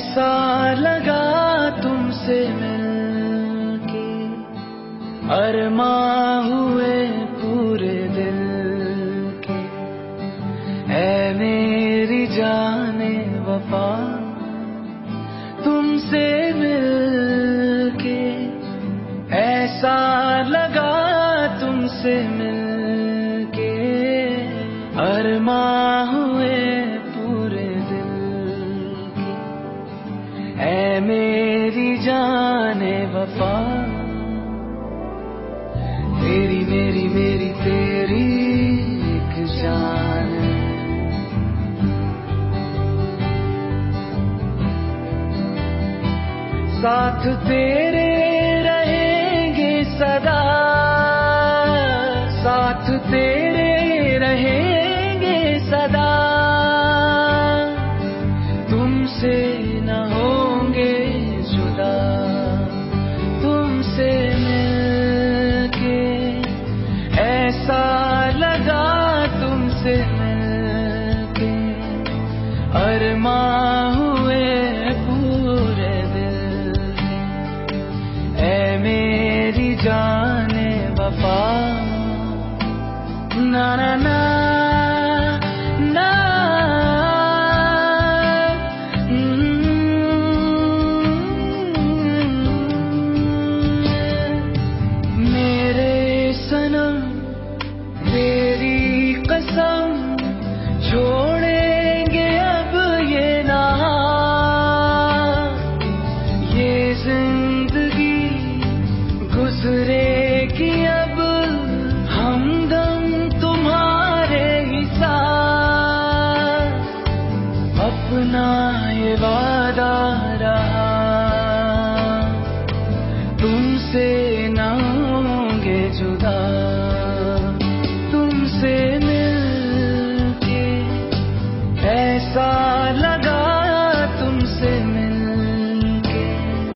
कैसा लगा तुमसे मिलके। अरमा हुए पूरे दिल के। है मेरी जाने वफा तुमसे मिलके। ऐसा लगा तुमसे मिलके। अरमा हुए मेरी जाने वफा। तेरी मेरी मेरी, तेरी एक जान साथ तेरे रहेंगे सदा। साथ तेरे तुमसे मिलके अरमा हुए पूरे दिल। के ऐ मेरी जाने वफा। ना ना ना। अपना ये वादा रहा। तुमसे ना होंगे जुदा। तुमसे मिलके ऐसा